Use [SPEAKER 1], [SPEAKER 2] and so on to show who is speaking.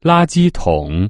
[SPEAKER 1] 垃圾桶。